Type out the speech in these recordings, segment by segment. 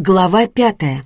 Глава пятая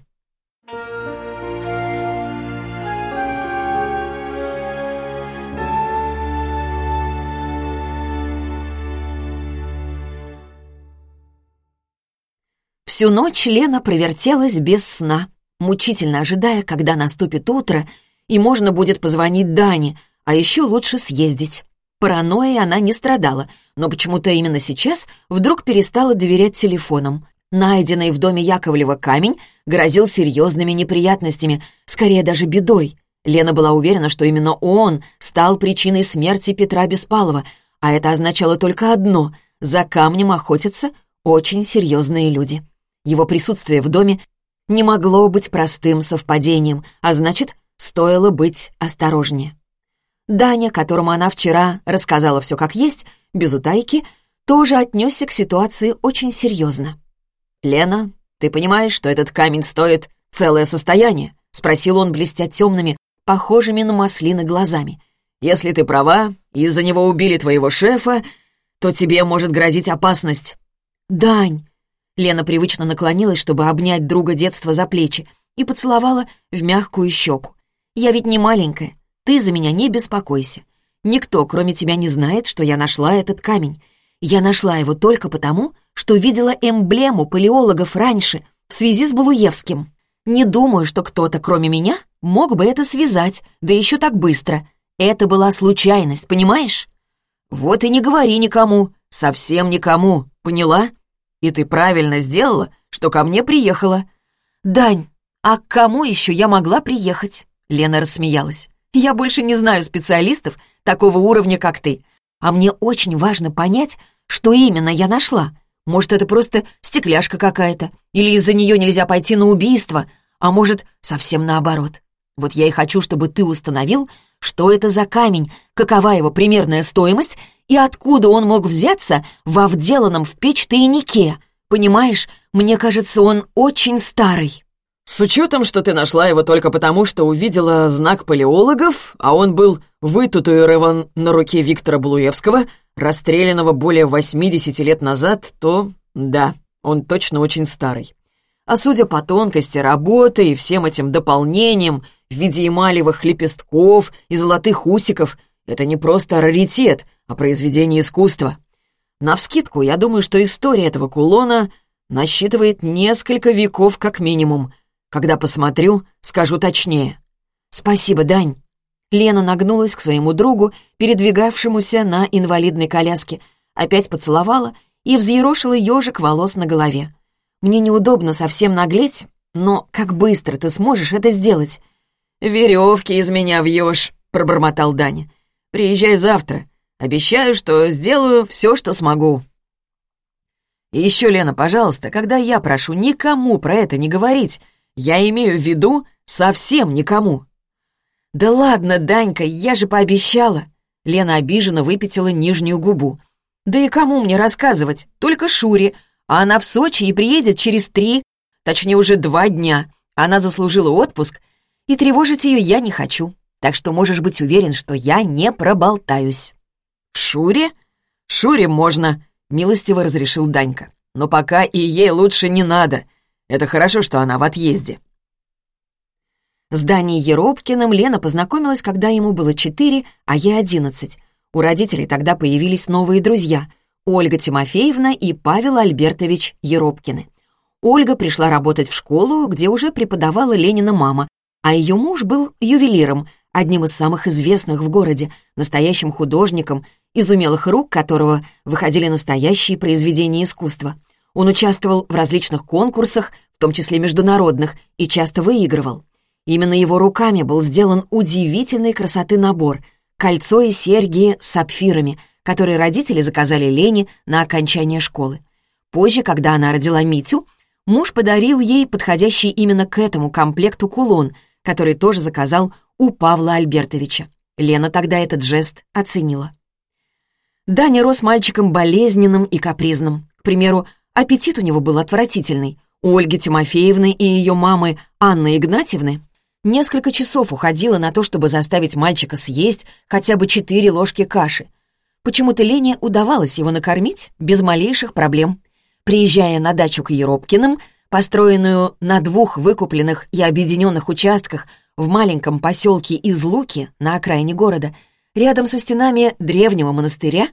Всю ночь Лена провертелась без сна, мучительно ожидая, когда наступит утро, и можно будет позвонить Дане, а еще лучше съездить. Паранойей она не страдала, но почему-то именно сейчас вдруг перестала доверять телефонам. Найденный в доме Яковлева камень грозил серьезными неприятностями, скорее даже бедой. Лена была уверена, что именно он стал причиной смерти Петра Беспалова, а это означало только одно — за камнем охотятся очень серьезные люди. Его присутствие в доме не могло быть простым совпадением, а значит, стоило быть осторожнее. Даня, которому она вчера рассказала все как есть, без утайки, тоже отнесся к ситуации очень серьезно. «Лена, ты понимаешь, что этот камень стоит целое состояние?» — спросил он, блестя темными, похожими на маслины глазами. «Если ты права, из-за него убили твоего шефа, то тебе может грозить опасность». «Дань!» Лена привычно наклонилась, чтобы обнять друга детства за плечи, и поцеловала в мягкую щеку. «Я ведь не маленькая, ты за меня не беспокойся. Никто, кроме тебя, не знает, что я нашла этот камень. Я нашла его только потому, что видела эмблему палеологов раньше, в связи с Балуевским. Не думаю, что кто-то, кроме меня, мог бы это связать, да еще так быстро. Это была случайность, понимаешь? Вот и не говори никому, совсем никому, поняла? И ты правильно сделала, что ко мне приехала. Дань, а к кому еще я могла приехать? Лена рассмеялась. Я больше не знаю специалистов такого уровня, как ты. А мне очень важно понять, что именно я нашла. Может, это просто стекляшка какая-то, или из-за нее нельзя пойти на убийство, а может, совсем наоборот. Вот я и хочу, чтобы ты установил, что это за камень, какова его примерная стоимость и откуда он мог взяться во вделанном в печь тайнике. Понимаешь, мне кажется, он очень старый. «С учетом, что ты нашла его только потому, что увидела знак палеологов, а он был вытатуирован на руке Виктора Блуевского, расстрелянного более 80 лет назад, то да, он точно очень старый. А судя по тонкости работы и всем этим дополнениям в виде эмалевых лепестков и золотых усиков, это не просто раритет, а произведение искусства. Навскидку, я думаю, что история этого кулона насчитывает несколько веков как минимум — когда посмотрю, скажу точнее. Спасибо, Дань. Лена нагнулась к своему другу, передвигавшемуся на инвалидной коляске, опять поцеловала и взъерошила ежик волос на голове. «Мне неудобно совсем наглеть, но как быстро ты сможешь это сделать?» «Веревки из меня вьешь», — пробормотал Даня. «Приезжай завтра. Обещаю, что сделаю все, что смогу». И еще, Лена, пожалуйста, когда я прошу никому про это не говорить, я имею в виду совсем никому». «Да ладно, Данька, я же пообещала!» Лена обиженно выпятила нижнюю губу. «Да и кому мне рассказывать? Только Шуре. А она в Сочи и приедет через три, точнее уже два дня. Она заслужила отпуск, и тревожить ее я не хочу. Так что можешь быть уверен, что я не проболтаюсь». «Шуре? Шуре можно», — милостиво разрешил Данька. «Но пока и ей лучше не надо. Это хорошо, что она в отъезде». С Даней Еропкиным Лена познакомилась, когда ему было четыре, а ей одиннадцать. У родителей тогда появились новые друзья — Ольга Тимофеевна и Павел Альбертович Еропкины. Ольга пришла работать в школу, где уже преподавала Ленина мама, а ее муж был ювелиром, одним из самых известных в городе, настоящим художником, из умелых рук которого выходили настоящие произведения искусства. Он участвовал в различных конкурсах, в том числе международных, и часто выигрывал. Именно его руками был сделан удивительной красоты набор — кольцо и серьги с сапфирами, которые родители заказали Лене на окончание школы. Позже, когда она родила Митю, муж подарил ей подходящий именно к этому комплекту кулон, который тоже заказал у Павла Альбертовича. Лена тогда этот жест оценила. Даня рос мальчиком болезненным и капризным. К примеру, Аппетит у него был отвратительный. У Ольги Тимофеевны и ее мамы Анны Игнатьевны несколько часов уходило на то, чтобы заставить мальчика съесть хотя бы четыре ложки каши. Почему-то Лене удавалось его накормить без малейших проблем. Приезжая на дачу к Еропкиным, построенную на двух выкупленных и объединенных участках в маленьком поселке Излуки на окраине города, рядом со стенами древнего монастыря,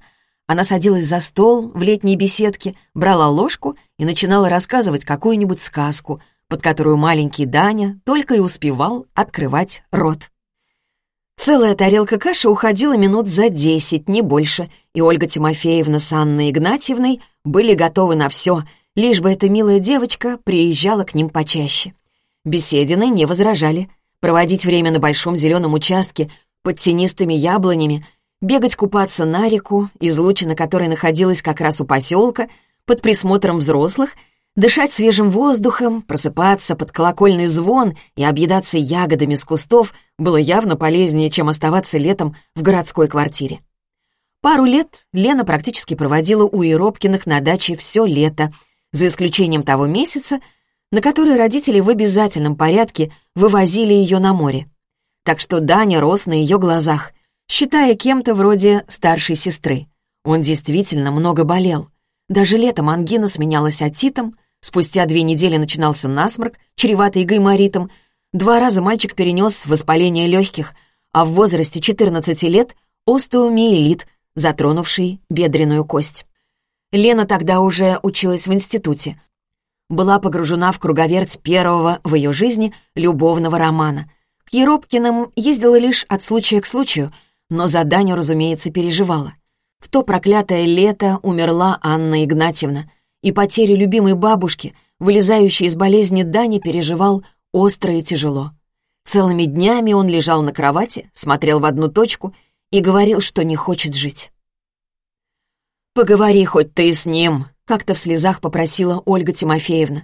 она садилась за стол в летней беседке, брала ложку и начинала рассказывать какую-нибудь сказку, под которую маленький Даня только и успевал открывать рот. Целая тарелка каши уходила минут за десять, не больше, и Ольга Тимофеевна с Анной Игнатьевной были готовы на все, лишь бы эта милая девочка приезжала к ним почаще. Беседины не возражали. Проводить время на большом зеленом участке под тенистыми яблонями, бегать купаться на реку, излучина которой находилась как раз у поселка, под присмотром взрослых — Дышать свежим воздухом, просыпаться под колокольный звон и объедаться ягодами с кустов было явно полезнее, чем оставаться летом в городской квартире. Пару лет Лена практически проводила у Еропкиных на даче все лето, за исключением того месяца, на который родители в обязательном порядке вывозили ее на море. Так что Даня рос на ее глазах, считая кем-то вроде старшей сестры. Он действительно много болел. Даже летом ангина сменялась отитом, Спустя две недели начинался насморк, чреватый гайморитом. Два раза мальчик перенес воспаление легких, а в возрасте 14 лет — остеомиелит, затронувший бедренную кость. Лена тогда уже училась в институте. Была погружена в круговерть первого в ее жизни любовного романа. К Еропкиным ездила лишь от случая к случаю, но за Даню, разумеется, переживала. В то проклятое лето умерла Анна Игнатьевна — и потерю любимой бабушки, вылезающей из болезни Дани, переживал остро и тяжело. Целыми днями он лежал на кровати, смотрел в одну точку и говорил, что не хочет жить. «Поговори хоть ты с ним», — как-то в слезах попросила Ольга Тимофеевна.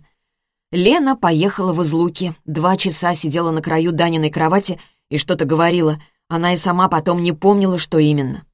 Лена поехала в Излуки, два часа сидела на краю Даниной кровати и что-то говорила. Она и сама потом не помнила, что именно.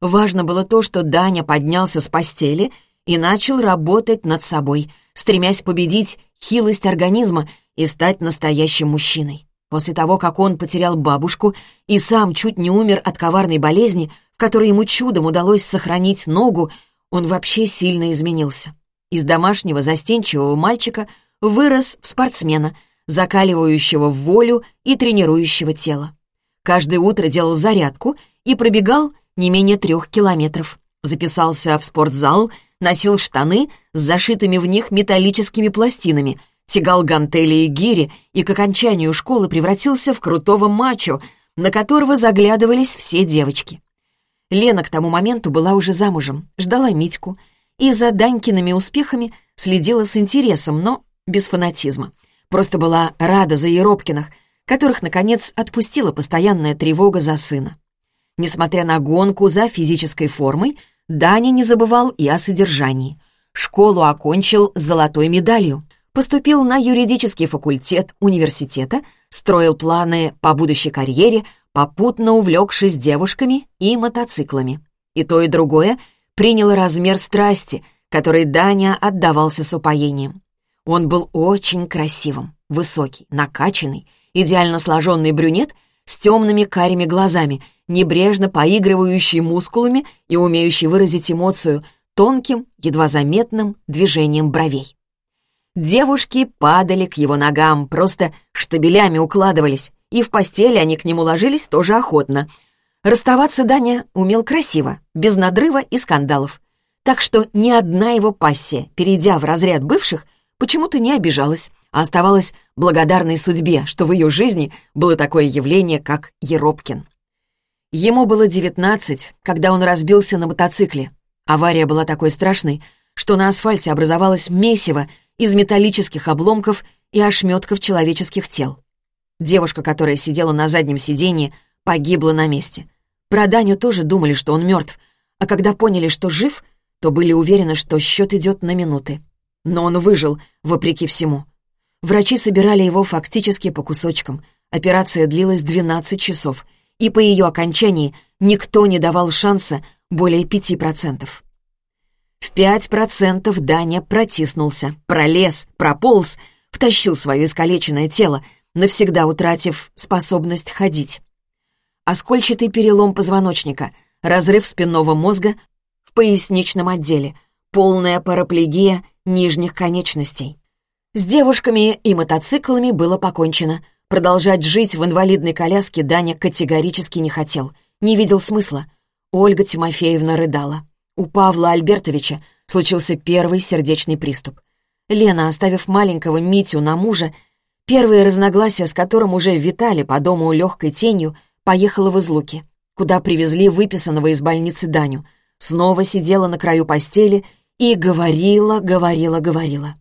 Важно было то, что Даня поднялся с постели и начал работать над собой, стремясь победить хилость организма и стать настоящим мужчиной. После того, как он потерял бабушку и сам чуть не умер от коварной болезни, в которой ему чудом удалось сохранить ногу, он вообще сильно изменился. Из домашнего застенчивого мальчика вырос в спортсмена, закаливающего волю и тренирующего тело. Каждое утро делал зарядку и пробегал не менее трех километров. Записался в спортзал носил штаны с зашитыми в них металлическими пластинами, тягал гантели и гири и к окончанию школы превратился в крутого мачо, на которого заглядывались все девочки. Лена к тому моменту была уже замужем, ждала Митьку и за Данькиными успехами следила с интересом, но без фанатизма. Просто была рада за Еропкиных, которых, наконец, отпустила постоянная тревога за сына. Несмотря на гонку за физической формой, Даня не забывал и о содержании. Школу окончил с золотой медалью. Поступил на юридический факультет университета, строил планы по будущей карьере, попутно увлекшись девушками и мотоциклами. И то, и другое приняло размер страсти, которой Даня отдавался с упоением. Он был очень красивым, высокий, накачанный, идеально сложенный брюнет с темными карими глазами небрежно поигрывающий мускулами и умеющий выразить эмоцию тонким, едва заметным движением бровей. Девушки падали к его ногам, просто штабелями укладывались, и в постели они к нему ложились тоже охотно. Расставаться Даня умел красиво, без надрыва и скандалов. Так что ни одна его пассия, перейдя в разряд бывших, почему-то не обижалась, а оставалась благодарной судьбе, что в ее жизни было такое явление, как Еропкин. Ему было девятнадцать, когда он разбился на мотоцикле. Авария была такой страшной, что на асфальте образовалось месиво из металлических обломков и ошметков человеческих тел. Девушка, которая сидела на заднем сиденье, погибла на месте. Про Даню тоже думали, что он мертв, а когда поняли, что жив, то были уверены, что счет идет на минуты. Но он выжил, вопреки всему. Врачи собирали его фактически по кусочкам. Операция длилась 12 часов — и по ее окончании никто не давал шанса более пяти процентов. В пять процентов Даня протиснулся, пролез, прополз, втащил свое искалеченное тело, навсегда утратив способность ходить. Оскольчатый перелом позвоночника, разрыв спинного мозга в поясничном отделе, полная параплегия нижних конечностей. С девушками и мотоциклами было покончено. Продолжать жить в инвалидной коляске Даня категорически не хотел. Не видел смысла. Ольга Тимофеевна рыдала. У Павла Альбертовича случился первый сердечный приступ. Лена, оставив маленького Митю на мужа, первые разногласия с которым уже витали по дому легкой тенью, поехала в Излуки, куда привезли выписанного из больницы Даню. Снова сидела на краю постели и говорила, говорила, говорила.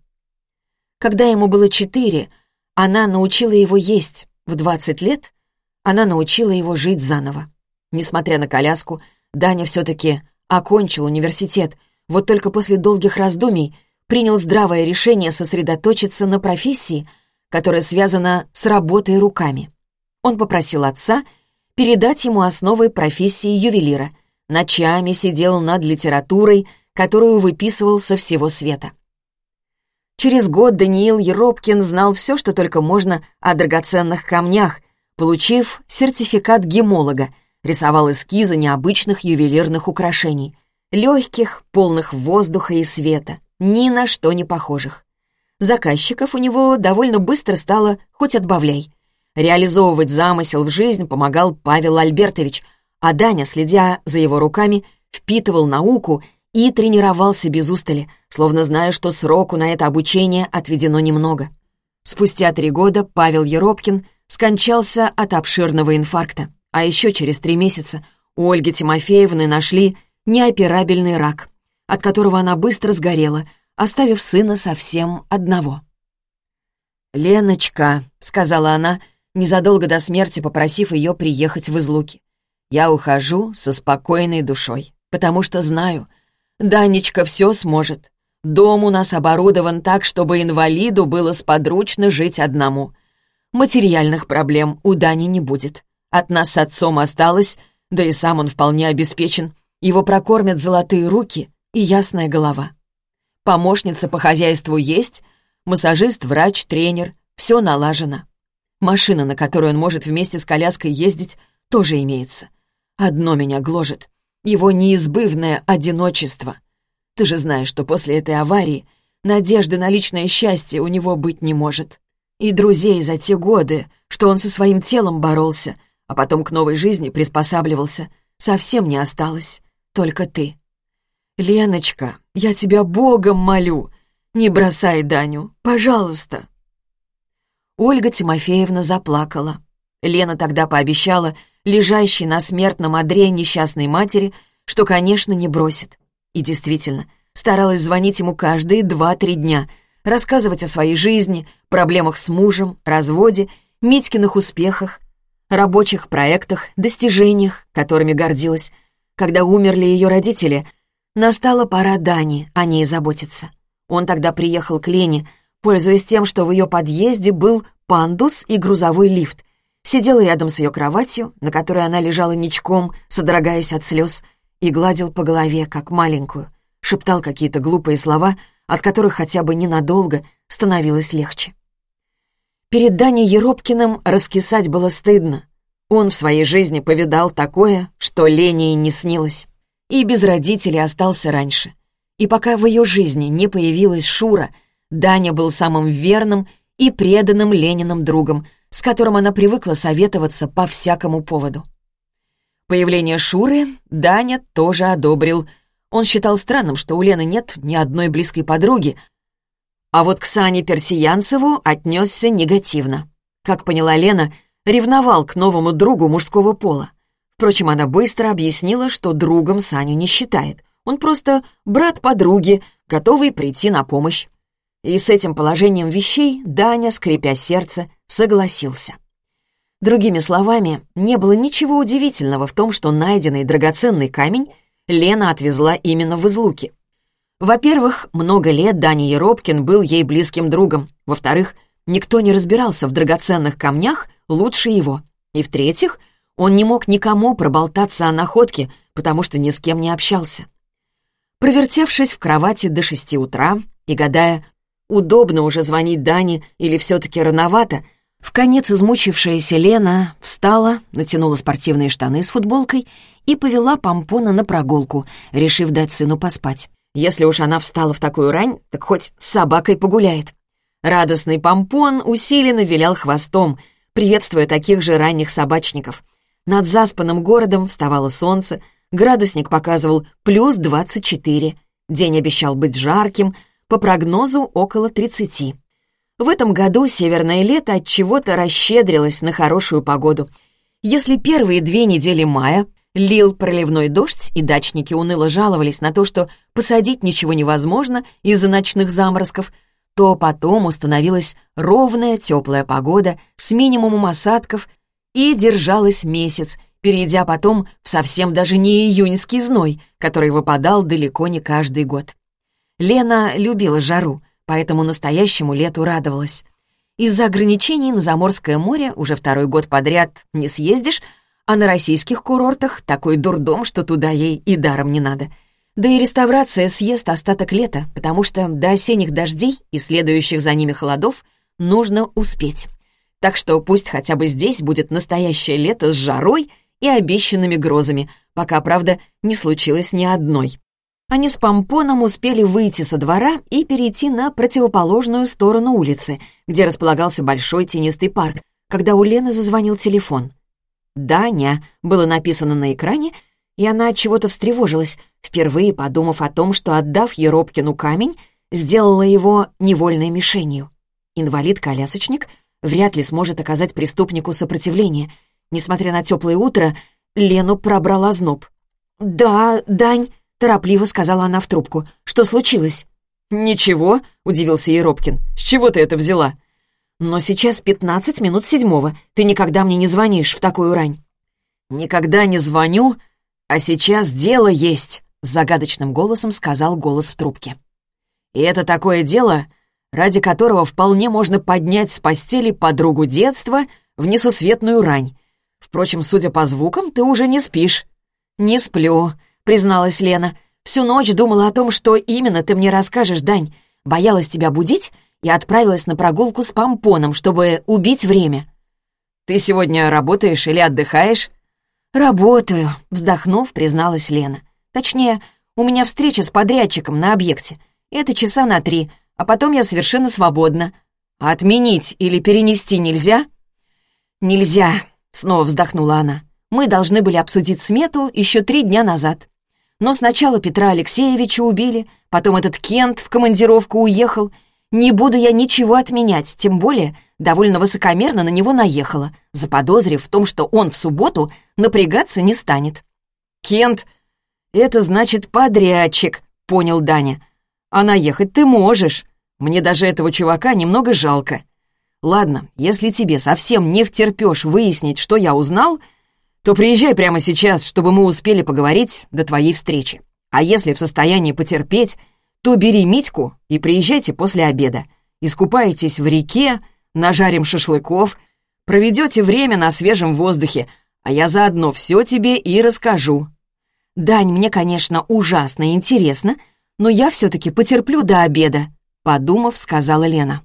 Когда ему было четыре, она научила его есть. В двадцать лет она научила его жить заново. Несмотря на коляску, Даня все-таки окончил университет, вот только после долгих раздумий принял здравое решение сосредоточиться на профессии, которая связана с работой руками. Он попросил отца передать ему основы профессии ювелира. Ночами сидел над литературой, которую выписывал со всего света. Через год Даниил Еропкин знал все, что только можно о драгоценных камнях, получив сертификат гемолога, рисовал эскизы необычных ювелирных украшений, легких, полных воздуха и света, ни на что не похожих. Заказчиков у него довольно быстро стало хоть отбавляй. Реализовывать замысел в жизнь помогал Павел Альбертович, а Даня, следя за его руками, впитывал науку и тренировался без устали, словно зная, что сроку на это обучение отведено немного. Спустя три года Павел Еропкин скончался от обширного инфаркта, а еще через три месяца у Ольги Тимофеевны нашли неоперабельный рак, от которого она быстро сгорела, оставив сына совсем одного. «Леночка», — сказала она, незадолго до смерти попросив ее приехать в Излуки, «я ухожу со спокойной душой, потому что знаю — Данечка все сможет. Дом у нас оборудован так, чтобы инвалиду было сподручно жить одному. Материальных проблем у Дани не будет. От нас с отцом осталось, да и сам он вполне обеспечен. Его прокормят золотые руки и ясная голова. Помощница по хозяйству есть, массажист, врач, тренер, все налажено. Машина, на которой он может вместе с коляской ездить, тоже имеется. Одно меня гложет его неизбывное одиночество. Ты же знаешь, что после этой аварии надежды на личное счастье у него быть не может. И друзей за те годы, что он со своим телом боролся, а потом к новой жизни приспосабливался, совсем не осталось. Только ты. Леночка, я тебя Богом молю, не бросай Даню, пожалуйста. Ольга Тимофеевна заплакала. Лена тогда пообещала, лежащей на смертном одре несчастной матери, что, конечно, не бросит. И действительно, старалась звонить ему каждые два-три дня, рассказывать о своей жизни, проблемах с мужем, разводе, Митькиных успехах, рабочих проектах, достижениях, которыми гордилась. Когда умерли ее родители, настала пора Дани о ней заботиться. Он тогда приехал к Лене, пользуясь тем, что в ее подъезде был пандус и грузовой лифт — сидел рядом с ее кроватью, на которой она лежала ничком, содрогаясь от слез, и гладил по голове, как маленькую, шептал какие-то глупые слова, от которых хотя бы ненадолго становилось легче. Перед Даней Еропкиным раскисать было стыдно. Он в своей жизни повидал такое, что Лене и не снилось. И без родителей остался раньше. И пока в ее жизни не появилась Шура, Даня был самым верным и преданным Лениным другом — с которым она привыкла советоваться по всякому поводу. Появление Шуры Даня тоже одобрил. Он считал странным, что у Лены нет ни одной близкой подруги, а вот к Сане Персиянцеву отнесся негативно. Как поняла Лена, ревновал к новому другу мужского пола. Впрочем, она быстро объяснила, что другом Саню не считает. Он просто брат подруги, готовый прийти на помощь. И с этим положением вещей Даня, скрипя сердце, согласился. Другими словами, не было ничего удивительного в том, что найденный драгоценный камень Лена отвезла именно в Излуки. Во-первых, много лет Даня Еропкин был ей близким другом. Во-вторых, никто не разбирался в драгоценных камнях лучше его. И в-третьих, он не мог никому проболтаться о находке, потому что ни с кем не общался. Провертевшись в кровати до шести утра и гадая, удобно уже звонить Дане или все-таки рановато, в конец измучившаяся Лена встала, натянула спортивные штаны с футболкой и повела помпона на прогулку, решив дать сыну поспать. Если уж она встала в такую рань, так хоть с собакой погуляет. Радостный помпон усиленно вилял хвостом, приветствуя таких же ранних собачников. Над заспанным городом вставало солнце, градусник показывал плюс 24. День обещал быть жарким, по прогнозу около 30. В этом году северное лето от чего-то расщедрилось на хорошую погоду. Если первые две недели мая лил проливной дождь, и дачники уныло жаловались на то, что посадить ничего невозможно из-за ночных заморозков, то потом установилась ровная теплая погода с минимумом осадков и держалась месяц, перейдя потом в совсем даже не июньский зной, который выпадал далеко не каждый год. Лена любила жару, поэтому настоящему лету радовалась. Из-за ограничений на Заморское море уже второй год подряд не съездишь, а на российских курортах такой дурдом, что туда ей и даром не надо — да и реставрация съест остаток лета, потому что до осенних дождей и следующих за ними холодов нужно успеть. Так что пусть хотя бы здесь будет настоящее лето с жарой и обещанными грозами, пока, правда, не случилось ни одной. Они с помпоном успели выйти со двора и перейти на противоположную сторону улицы, где располагался большой тенистый парк, когда у Лены зазвонил телефон. «Даня» было написано на экране, и она от чего-то встревожилась, впервые подумав о том, что, отдав Еропкину камень, сделала его невольной мишенью. Инвалид-колясочник вряд ли сможет оказать преступнику сопротивление. Несмотря на теплое утро, Лену пробрала зноб. «Да, Дань», — торопливо сказала она в трубку. «Что случилось?» «Ничего», — удивился Еропкин. «С чего ты это взяла?» «Но сейчас пятнадцать минут седьмого. Ты никогда мне не звонишь в такую рань». «Никогда не звоню, «А сейчас дело есть», — загадочным голосом сказал голос в трубке. «И это такое дело, ради которого вполне можно поднять с постели подругу детства в несусветную рань. Впрочем, судя по звукам, ты уже не спишь». «Не сплю», — призналась Лена. «Всю ночь думала о том, что именно ты мне расскажешь, Дань. Боялась тебя будить и отправилась на прогулку с помпоном, чтобы убить время». «Ты сегодня работаешь или отдыхаешь?» «Работаю», — вздохнув, призналась Лена. «Точнее, у меня встреча с подрядчиком на объекте. Это часа на три, а потом я совершенно свободна. отменить или перенести нельзя?» «Нельзя», — снова вздохнула она. «Мы должны были обсудить смету еще три дня назад. Но сначала Петра Алексеевича убили, потом этот Кент в командировку уехал. Не буду я ничего отменять, тем более довольно высокомерно на него наехала, заподозрив в том, что он в субботу напрягаться не станет. «Кент, это значит подрядчик», — понял Даня. «А наехать ты можешь. Мне даже этого чувака немного жалко. Ладно, если тебе совсем не втерпешь выяснить, что я узнал, то приезжай прямо сейчас, чтобы мы успели поговорить до твоей встречи. А если в состоянии потерпеть, то бери Митьку и приезжайте после обеда. Искупаетесь в реке, нажарим шашлыков, проведете время на свежем воздухе, а я заодно все тебе и расскажу». «Дань, мне, конечно, ужасно интересно, но я все-таки потерплю до обеда», — подумав, сказала Лена.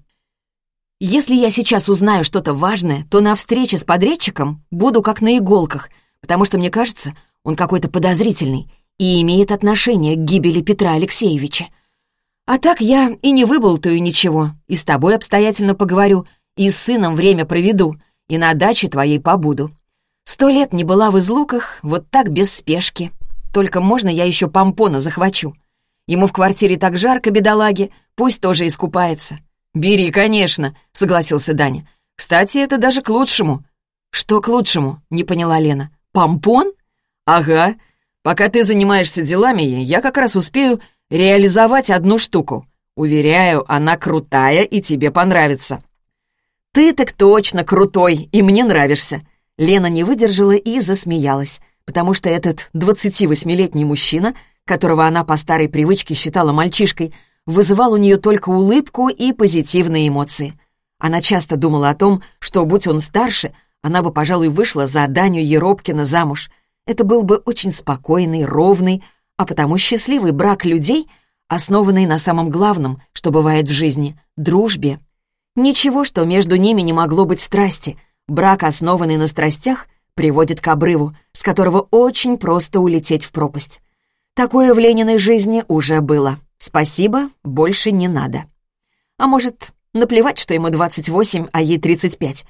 «Если я сейчас узнаю что-то важное, то на встрече с подрядчиком буду как на иголках, потому что, мне кажется, он какой-то подозрительный и имеет отношение к гибели Петра Алексеевича. А так я и не выболтаю ничего, и с тобой обстоятельно поговорю, и с сыном время проведу, и на даче твоей побуду. Сто лет не была в излуках, вот так без спешки. Только можно я еще помпона захвачу? Ему в квартире так жарко, бедолаге, пусть тоже искупается». «Бери, конечно», — согласился Даня. «Кстати, это даже к лучшему». «Что к лучшему?» — не поняла Лена. «Помпон?» «Ага. Пока ты занимаешься делами, я как раз успею реализовать одну штуку. Уверяю, она крутая и тебе понравится». «Ты так точно крутой, и мне нравишься!» Лена не выдержала и засмеялась, потому что этот 28-летний мужчина, которого она по старой привычке считала мальчишкой, вызывал у нее только улыбку и позитивные эмоции. Она часто думала о том, что, будь он старше, она бы, пожалуй, вышла за Даню Еропкина замуж. Это был бы очень спокойный, ровный, а потому счастливый брак людей, основанный на самом главном, что бывает в жизни — дружбе. Ничего, что между ними не могло быть страсти. Брак, основанный на страстях, приводит к обрыву, с которого очень просто улететь в пропасть. Такое в Лениной жизни уже было. Спасибо, больше не надо. А может, Наплевать, что ему 28, а ей 35.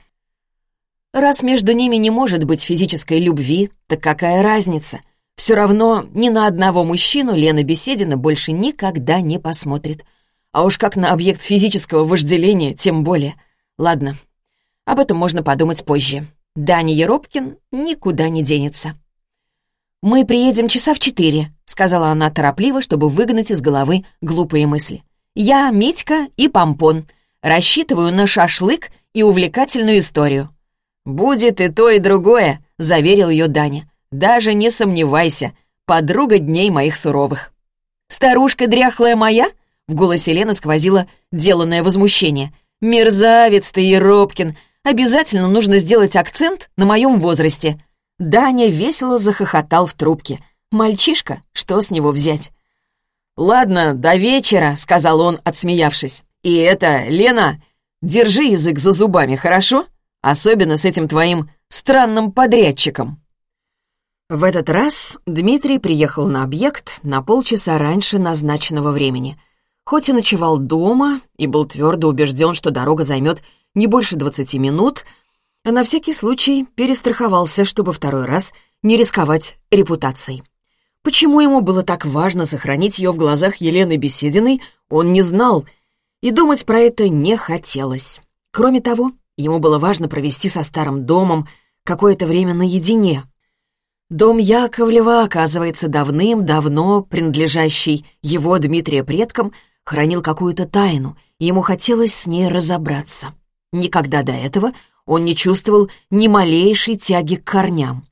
Раз между ними не может быть физической любви, так какая разница? Все равно ни на одного мужчину Лена Беседина больше никогда не посмотрит. А уж как на объект физического вожделения, тем более. Ладно, об этом можно подумать позже. Даня Еропкин никуда не денется. «Мы приедем часа в четыре», — сказала она торопливо, чтобы выгнать из головы глупые мысли. «Я, Митька и Помпон. Рассчитываю на шашлык и увлекательную историю». «Будет и то, и другое», — заверил ее Даня. «Даже не сомневайся, подруга дней моих суровых». «Старушка дряхлая моя?» — в голосе Лены сквозило деланное возмущение. «Мерзавец ты, Еропкин! Обязательно нужно сделать акцент на моем возрасте». Даня весело захохотал в трубке. «Мальчишка, что с него взять?» «Ладно, до вечера», — сказал он, отсмеявшись. «И это, Лена, держи язык за зубами, хорошо?» Особенно с этим твоим странным подрядчиком». В этот раз Дмитрий приехал на объект на полчаса раньше назначенного времени. Хоть и ночевал дома и был твердо убежден, что дорога займет не больше 20 минут, а на всякий случай перестраховался, чтобы второй раз не рисковать репутацией. Почему ему было так важно сохранить ее в глазах Елены Бесединой, он не знал, и думать про это не хотелось. Кроме того, Ему было важно провести со старым домом какое-то время наедине. Дом Яковлева, оказывается, давным-давно принадлежащий его, Дмитрия, предкам, хранил какую-то тайну, и ему хотелось с ней разобраться. Никогда до этого он не чувствовал ни малейшей тяги к корням.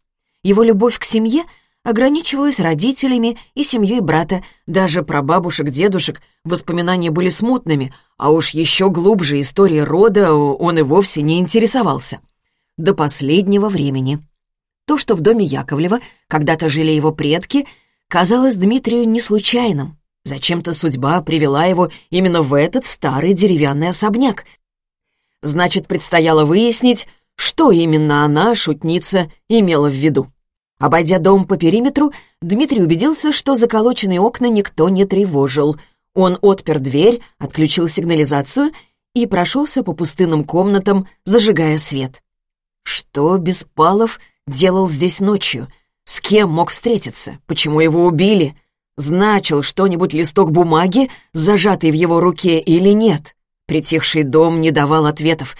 Его любовь к семье ограничивалась родителями и семьей брата, даже про бабушек, дедушек воспоминания были смутными, а уж еще глубже истории рода он и вовсе не интересовался. До последнего времени. То, что в доме Яковлева когда-то жили его предки, казалось Дмитрию не случайным. Зачем-то судьба привела его именно в этот старый деревянный особняк. Значит, предстояло выяснить, что именно она, шутница, имела в виду. Обойдя дом по периметру, Дмитрий убедился, что заколоченные окна никто не тревожил — он отпер дверь, отключил сигнализацию и прошелся по пустынным комнатам, зажигая свет. Что Беспалов делал здесь ночью? С кем мог встретиться? Почему его убили? Значил что-нибудь листок бумаги, зажатый в его руке или нет? Притихший дом не давал ответов.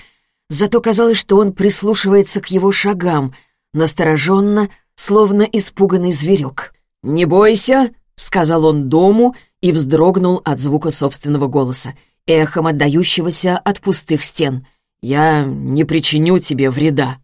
Зато казалось, что он прислушивается к его шагам, настороженно, словно испуганный зверек. «Не бойся», — сказал он дому и вздрогнул от звука собственного голоса, эхом отдающегося от пустых стен. «Я не причиню тебе вреда».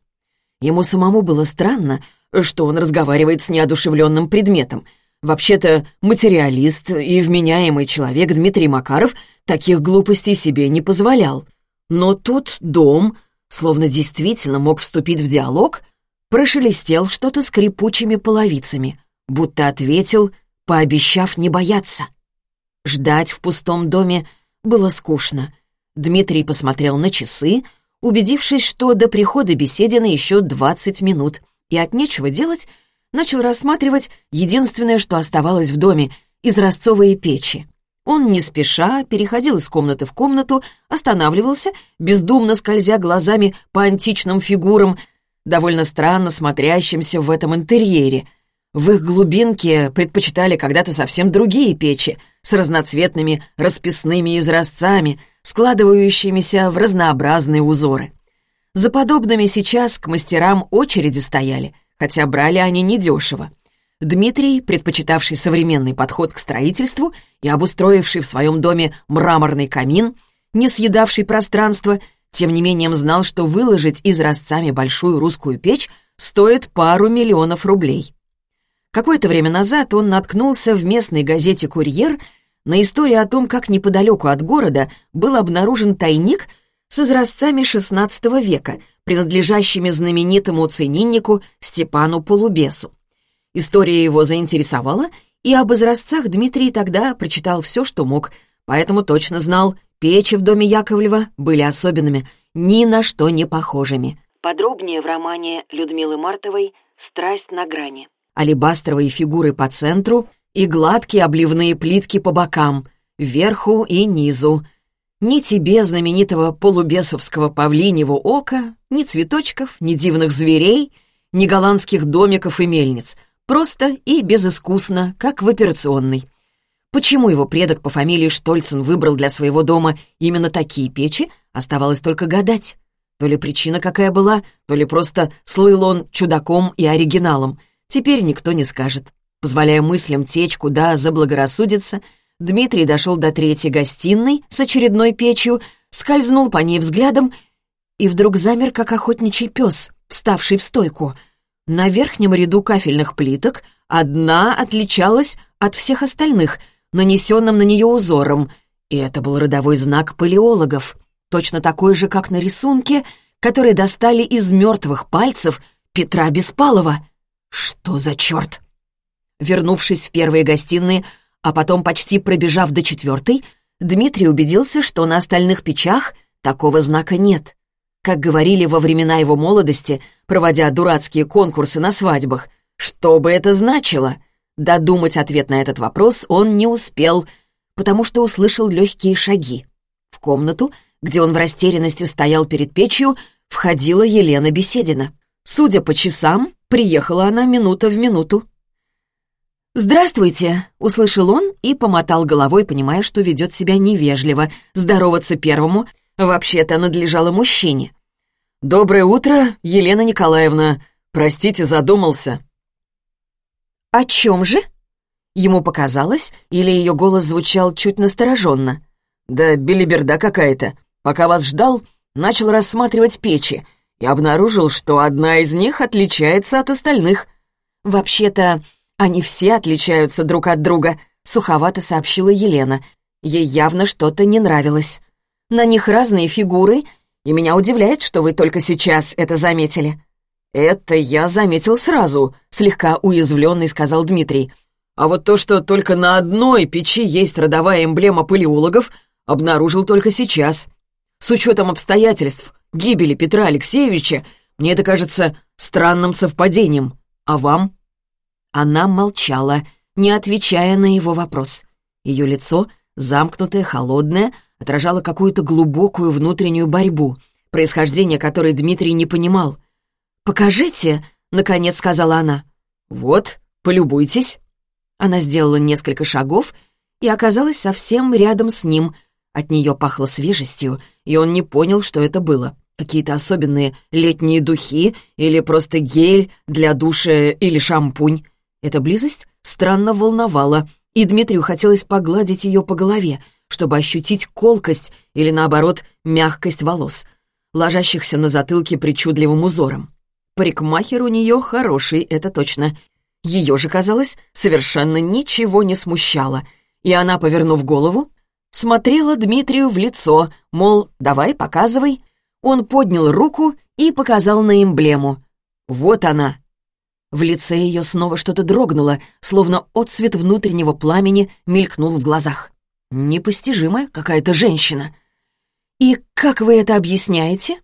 Ему самому было странно, что он разговаривает с неодушевленным предметом. Вообще-то материалист и вменяемый человек Дмитрий Макаров таких глупостей себе не позволял. Но тут дом, словно действительно мог вступить в диалог, прошелестел что-то скрипучими половицами, будто ответил, пообещав не бояться. Ждать в пустом доме было скучно. Дмитрий посмотрел на часы, убедившись, что до прихода Беседина еще 20 минут, и от нечего делать начал рассматривать единственное, что оставалось в доме — изразцовые печи. Он не спеша переходил из комнаты в комнату, останавливался, бездумно скользя глазами по античным фигурам, довольно странно смотрящимся в этом интерьере. В их глубинке предпочитали когда-то совсем другие печи — с разноцветными расписными изразцами, складывающимися в разнообразные узоры. За подобными сейчас к мастерам очереди стояли, хотя брали они недешево. Дмитрий, предпочитавший современный подход к строительству и обустроивший в своем доме мраморный камин, не съедавший пространство, тем не менее знал, что выложить изразцами большую русскую печь стоит пару миллионов рублей. Какое-то время назад он наткнулся в местной газете «Курьер» на историю о том, как неподалеку от города был обнаружен тайник с изразцами XVI века, принадлежащими знаменитому цениннику Степану Полубесу. История его заинтересовала, и об изразцах Дмитрий тогда прочитал все, что мог, поэтому точно знал, печи в доме Яковлева были особенными, ни на что не похожими. Подробнее в романе Людмилы Мартовой «Страсть на грани» алебастровые фигуры по центру и гладкие обливные плитки по бокам, вверху и низу. Ни тебе, знаменитого полубесовского павлиньего ока, ни цветочков, ни дивных зверей, ни голландских домиков и мельниц. Просто и безыскусно, как в операционной. Почему его предок по фамилии Штольцен выбрал для своего дома именно такие печи, оставалось только гадать. То ли причина какая была, то ли просто слыл он чудаком и оригиналом. Теперь никто не скажет. Позволяя мыслям течь, куда заблагорассудится, Дмитрий дошел до третьей гостиной с очередной печью, скользнул по ней взглядом и вдруг замер, как охотничий пес, вставший в стойку. На верхнем ряду кафельных плиток одна отличалась от всех остальных — нанесенным на нее узором, и это был родовой знак палеологов, точно такой же, как на рисунке, который достали из мертвых пальцев Петра Беспалова. Что за черт? Вернувшись в первые гостиные, а потом почти пробежав до четвертой, Дмитрий убедился, что на остальных печах такого знака нет. Как говорили во времена его молодости, проводя дурацкие конкурсы на свадьбах. Что бы это значило? Додумать ответ на этот вопрос он не успел, потому что услышал легкие шаги. В комнату, где он в растерянности стоял перед печью, входила Елена Беседина. Судя по часам, приехала она минута в минуту. «Здравствуйте!» — услышал он и помотал головой, понимая, что ведет себя невежливо. Здороваться первому вообще-то надлежало мужчине. «Доброе утро, Елена Николаевна. Простите, задумался». «О чем же?» Ему показалось, или ее голос звучал чуть настороженно. «Да белиберда какая-то. Пока вас ждал, начал рассматривать печи и обнаружил, что одна из них отличается от остальных». «Вообще-то, они все отличаются друг от друга», — суховато сообщила Елена. Ей явно что-то не нравилось. «На них разные фигуры, и меня удивляет, что вы только сейчас это заметили». «Это я заметил сразу», — слегка уязвленный сказал Дмитрий. «А вот то, что только на одной печи есть родовая эмблема палеологов, обнаружил только сейчас. С учетом обстоятельств гибели Петра Алексеевича, мне это кажется странным совпадением. А вам?» Она молчала, не отвечая на его вопрос. Ее лицо, замкнутое, холодное, отражало какую-то глубокую внутреннюю борьбу, происхождение которой Дмитрий не понимал. «Покажите», — наконец сказала она. «Вот, полюбуйтесь». Она сделала несколько шагов и оказалась совсем рядом с ним. От нее пахло свежестью, и он не понял, что это было. Какие-то особенные летние духи или просто гель для душа или шампунь. Эта близость странно волновала, и Дмитрию хотелось погладить ее по голове, чтобы ощутить колкость или, наоборот, мягкость волос, ложащихся на затылке причудливым узором. Парикмахер у нее хороший, это точно. Ее же, казалось, совершенно ничего не смущало, и она, повернув голову, смотрела Дмитрию в лицо, мол, давай, показывай. Он поднял руку и показал на эмблему. Вот она. В лице ее снова что-то дрогнуло, словно отцвет внутреннего пламени мелькнул в глазах. Непостижимая какая-то женщина. «И как вы это объясняете?»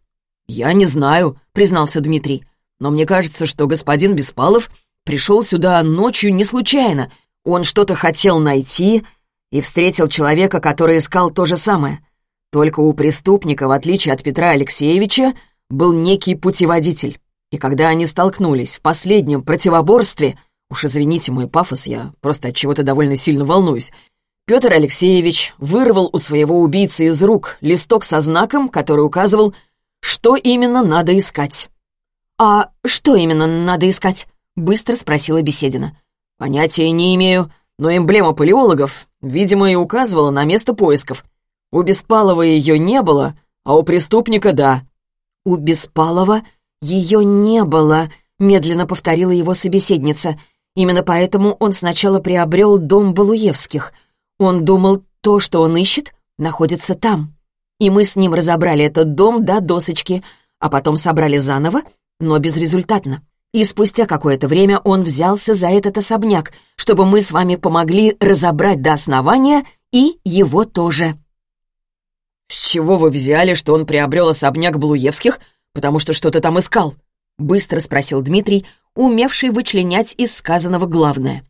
«Я не знаю», — признался Дмитрий. Но мне кажется, что господин Беспалов пришел сюда ночью не случайно. Он что-то хотел найти и встретил человека, который искал то же самое. Только у преступника, в отличие от Петра Алексеевича, был некий путеводитель. И когда они столкнулись в последнем противоборстве, уж извините мой пафос, я просто от чего-то довольно сильно волнуюсь, Петр Алексеевич вырвал у своего убийцы из рук листок со знаком, который указывал, что именно надо искать. «А что именно надо искать?» — быстро спросила Беседина. «Понятия не имею, но эмблема палеологов, видимо, и указывала на место поисков. У Беспалова ее не было, а у преступника — да». «У Беспалова ее не было», — медленно повторила его собеседница. «Именно поэтому он сначала приобрел дом Балуевских. Он думал, то, что он ищет, находится там. И мы с ним разобрали этот дом до досочки, а потом собрали заново но безрезультатно. И спустя какое-то время он взялся за этот особняк, чтобы мы с вами помогли разобрать до основания и его тоже. «С чего вы взяли, что он приобрел особняк Блуевских, потому что что-то там искал?» — быстро спросил Дмитрий, умевший вычленять из сказанного главное.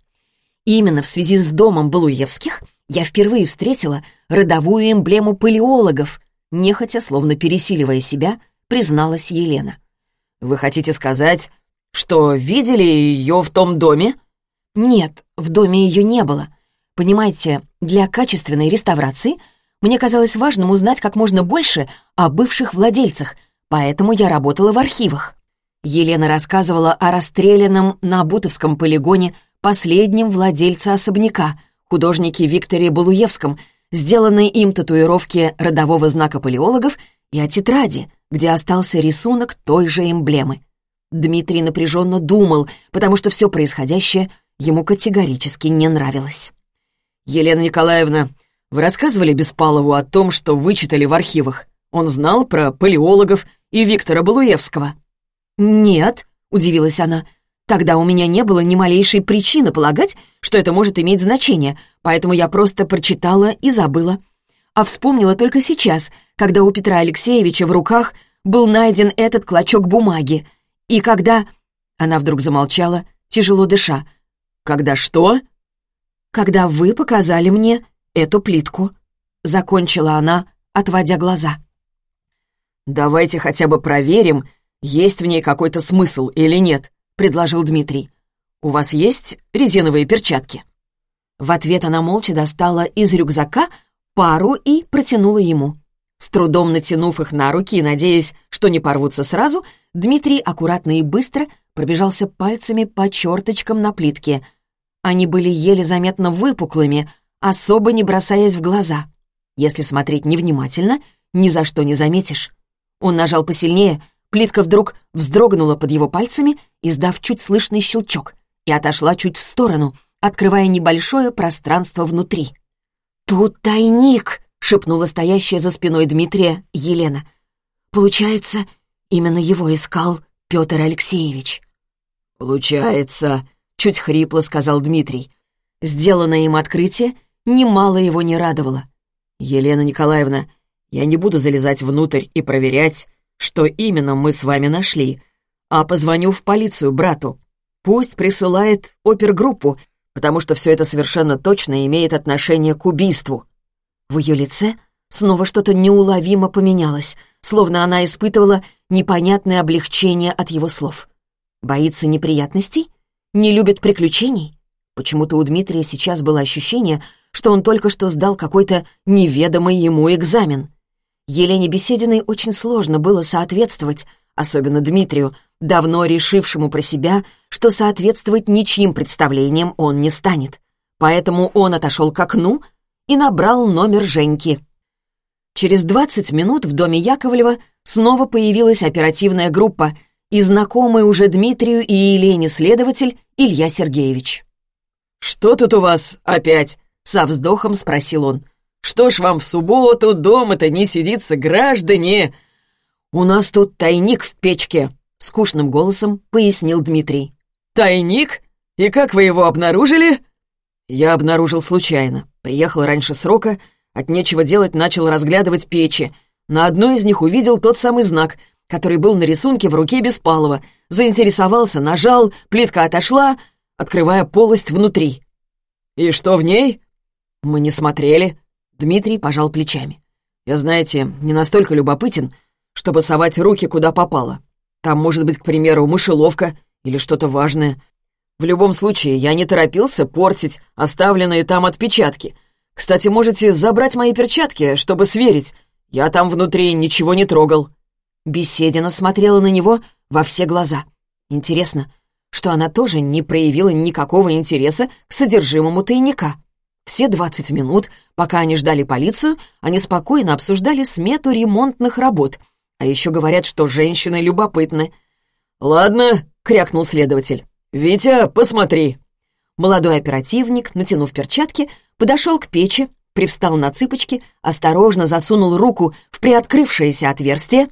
Именно в связи с домом Балуевских я впервые встретила родовую эмблему палеологов, нехотя, словно пересиливая себя, призналась Елена. «Вы хотите сказать, что видели ее в том доме?» «Нет, в доме ее не было. Понимаете, для качественной реставрации мне казалось важным узнать как можно больше о бывших владельцах, поэтому я работала в архивах». Елена рассказывала о расстрелянном на Бутовском полигоне последнем владельце особняка, художнике Викторе Балуевском, сделанной им татуировке родового знака палеологов и о тетради, где остался рисунок той же эмблемы. Дмитрий напряженно думал, потому что все происходящее ему категорически не нравилось. «Елена Николаевна, вы рассказывали Беспалову о том, что вычитали в архивах? Он знал про палеологов и Виктора Балуевского?» «Нет», — удивилась она, — «тогда у меня не было ни малейшей причины полагать, что это может иметь значение, поэтому я просто прочитала и забыла. А вспомнила только сейчас, когда у Петра Алексеевича в руках был найден этот клочок бумаги, и когда...» Она вдруг замолчала, тяжело дыша. «Когда что?» «Когда вы показали мне эту плитку», — закончила она, отводя глаза. «Давайте хотя бы проверим, есть в ней какой-то смысл или нет», — предложил Дмитрий. «У вас есть резиновые перчатки?» В ответ она молча достала из рюкзака пару и протянула ему. С трудом натянув их на руки и надеясь, что не порвутся сразу, Дмитрий аккуратно и быстро пробежался пальцами по черточкам на плитке. Они были еле заметно выпуклыми, особо не бросаясь в глаза. Если смотреть невнимательно, ни за что не заметишь. Он нажал посильнее, плитка вдруг вздрогнула под его пальцами, издав чуть слышный щелчок, и отошла чуть в сторону, открывая небольшое пространство внутри. «Тут тайник!» — шепнула стоящая за спиной Дмитрия Елена. «Получается, именно его искал Петр Алексеевич». «Получается», — чуть хрипло сказал Дмитрий. Сделанное им открытие немало его не радовало. «Елена Николаевна, я не буду залезать внутрь и проверять, что именно мы с вами нашли, а позвоню в полицию брату. Пусть присылает опергруппу, потому что все это совершенно точно имеет отношение к убийству». В ее лице снова что-то неуловимо поменялось, словно она испытывала непонятное облегчение от его слов. Боится неприятностей? Не любит приключений? Почему-то у Дмитрия сейчас было ощущение, что он только что сдал какой-то неведомый ему экзамен. Елене Бесединой очень сложно было соответствовать, особенно Дмитрию, давно решившему про себя, что соответствовать ничьим представлениям он не станет. Поэтому он отошел к окну и набрал номер Женьки. Через 20 минут в доме Яковлева снова появилась оперативная группа и знакомый уже Дмитрию и Елене следователь Илья Сергеевич. «Что тут у вас опять?» — со вздохом спросил он. «Что ж вам в субботу дома-то не сидится, граждане?» «У нас тут тайник в печке», — скучным голосом пояснил Дмитрий. «Тайник? И как вы его обнаружили?» «Я обнаружил случайно. Приехал раньше срока, от нечего делать начал разглядывать печи. На одной из них увидел тот самый знак, который был на рисунке в руке Беспалова. Заинтересовался, нажал, плитка отошла, открывая полость внутри. «И что в ней?» «Мы не смотрели». Дмитрий пожал плечами. «Я, знаете, не настолько любопытен, чтобы совать руки куда попало. Там может быть, к примеру, мышеловка или что-то важное. В любом случае, я не торопился портить оставленные там отпечатки. Кстати, можете забрать мои перчатки, чтобы сверить. Я там внутри ничего не трогал». Беседина смотрела на него во все глаза. Интересно, что она тоже не проявила никакого интереса к содержимому тайника. Все двадцать минут, пока они ждали полицию, они спокойно обсуждали смету ремонтных работ. А еще говорят, что женщины любопытны. «Ладно», — крякнул следователь. «Витя, посмотри!» Молодой оперативник, натянув перчатки, подошел к печи, привстал на цыпочки, осторожно засунул руку в приоткрывшееся отверстие,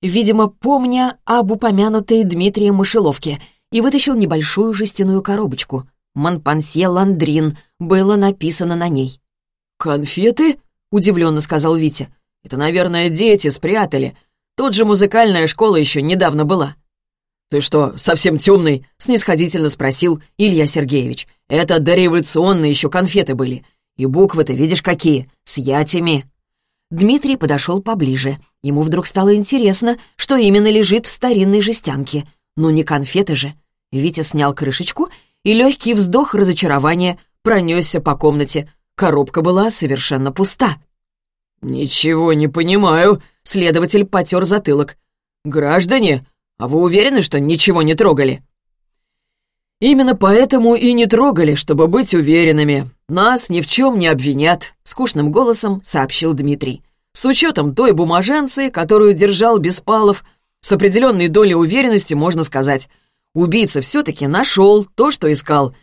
видимо, помня об упомянутой Дмитрием мышеловке, и вытащил небольшую жестяную коробочку. «Монпансье Ландрин» было написано на ней. «Конфеты?» — удивленно сказал Витя. «Это, наверное, дети спрятали. Тут же музыкальная школа еще недавно была». «Ты что, совсем темный?» — снисходительно спросил Илья Сергеевич. «Это дореволюционные еще конфеты были. И буквы-то видишь какие, с ятями». Дмитрий подошел поближе. Ему вдруг стало интересно, что именно лежит в старинной жестянке. Ну не конфеты же. Витя снял крышечку, и легкий вздох разочарования пронесся по комнате. Коробка была совершенно пуста. «Ничего не понимаю», — следователь потер затылок. «Граждане, а вы уверены, что ничего не трогали?» «Именно поэтому и не трогали, чтобы быть уверенными. Нас ни в чем не обвинят», — скучным голосом сообщил Дмитрий. «С учетом той бумаженцы, которую держал Беспалов, с определенной долей уверенности можно сказать, убийца все-таки нашел то, что искал.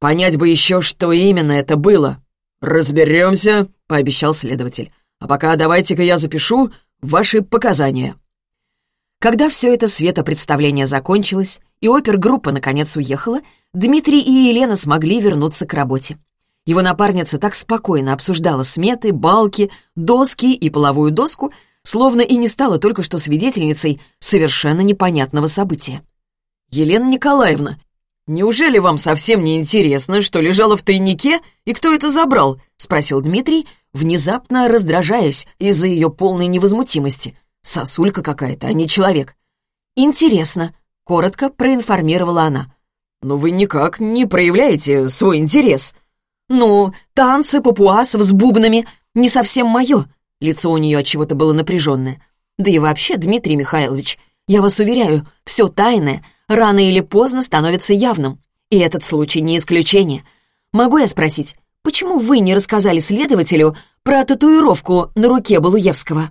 Понять бы еще, что именно это было». «Разберемся», — пообещал следователь. «А пока давайте-ка я запишу ваши показания». Когда все это светопредставление закончилось, и опергруппа наконец уехала, Дмитрий и Елена смогли вернуться к работе. Его напарница так спокойно обсуждала сметы, балки, доски и половую доску, словно и не стала только что свидетельницей совершенно непонятного события. «Елена Николаевна, неужели вам совсем не интересно, что лежало в тайнике и кто это забрал?» — спросил Дмитрий, внезапно раздражаясь из-за ее полной невозмутимости. Сосулька какая-то, а не человек. «Интересно», — коротко проинформировала она. «Но вы никак не проявляете свой интерес». «Ну, танцы папуасов с бубнами не совсем мое». Лицо у нее от чего-то было напряженное. «Да и вообще, Дмитрий Михайлович, я вас уверяю, все тайное рано или поздно становится явным. И этот случай не исключение. Могу я спросить, почему вы не рассказали следователю про татуировку на руке Балуевского?»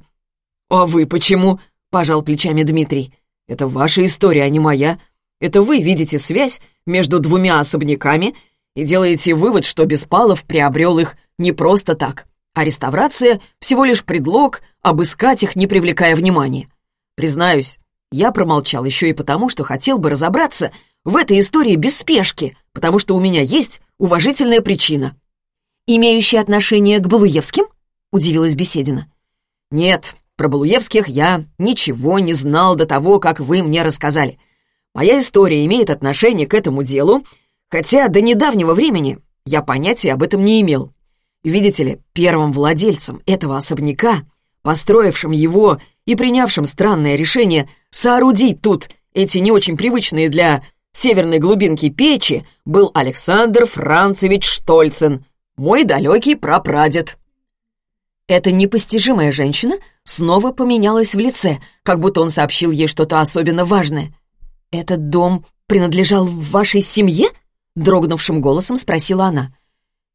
«А вы почему?» — пожал плечами Дмитрий. «Это ваша история, а не моя. Это вы видите связь между двумя особняками и делаете вывод, что Беспалов приобрел их не просто так, а реставрация — всего лишь предлог обыскать их, не привлекая внимания. Признаюсь, я промолчал еще и потому, что хотел бы разобраться в этой истории без спешки, потому что у меня есть уважительная причина». «Имеющая отношение к Балуевским?» — удивилась Беседина. «Нет, про Балуевских я ничего не знал до того, как вы мне рассказали. Моя история имеет отношение к этому делу, хотя до недавнего времени я понятия об этом не имел. Видите ли, первым владельцем этого особняка, построившим его и принявшим странное решение соорудить тут эти не очень привычные для северной глубинки печи, был Александр Францевич Штольцен, мой далекий прапрадед. Эта непостижимая женщина снова поменялась в лице, как будто он сообщил ей что-то особенно важное. «Этот дом принадлежал вашей семье?» — дрогнувшим голосом спросила она.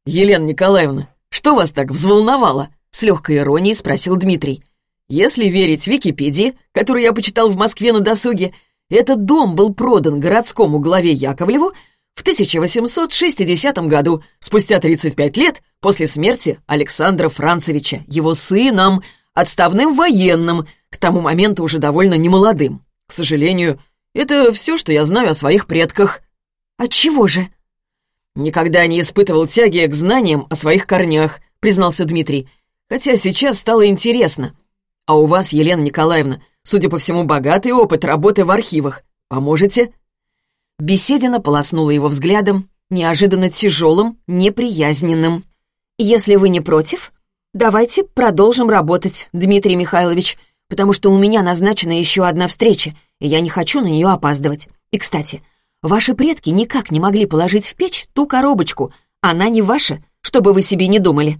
«Елена Николаевна, что вас так взволновало?» — с легкой иронией спросил Дмитрий. «Если верить Википедии, которую я почитал в Москве на досуге, этот дом был продан городскому главе Яковлеву в 1860 году, спустя 35 лет после смерти Александра Францевича, его сыном, отставным военным, к тому моменту уже довольно немолодым. К сожалению, это все, что я знаю о своих предках. Отчего же? Никогда не испытывал тяги к знаниям о своих корнях, признался Дмитрий. Хотя сейчас стало интересно. А у вас, Елена Николаевна, судя по всему, богатый опыт работы в архивах. Поможете? Беседина полоснула его взглядом, неожиданно тяжелым, неприязненным. «Если вы не против, давайте продолжим работать, Дмитрий Михайлович, потому что у меня назначена еще одна встреча, и я не хочу на нее опаздывать. И, кстати, ваши предки никак не могли положить в печь ту коробочку. Она не ваша, чтобы вы себе не думали».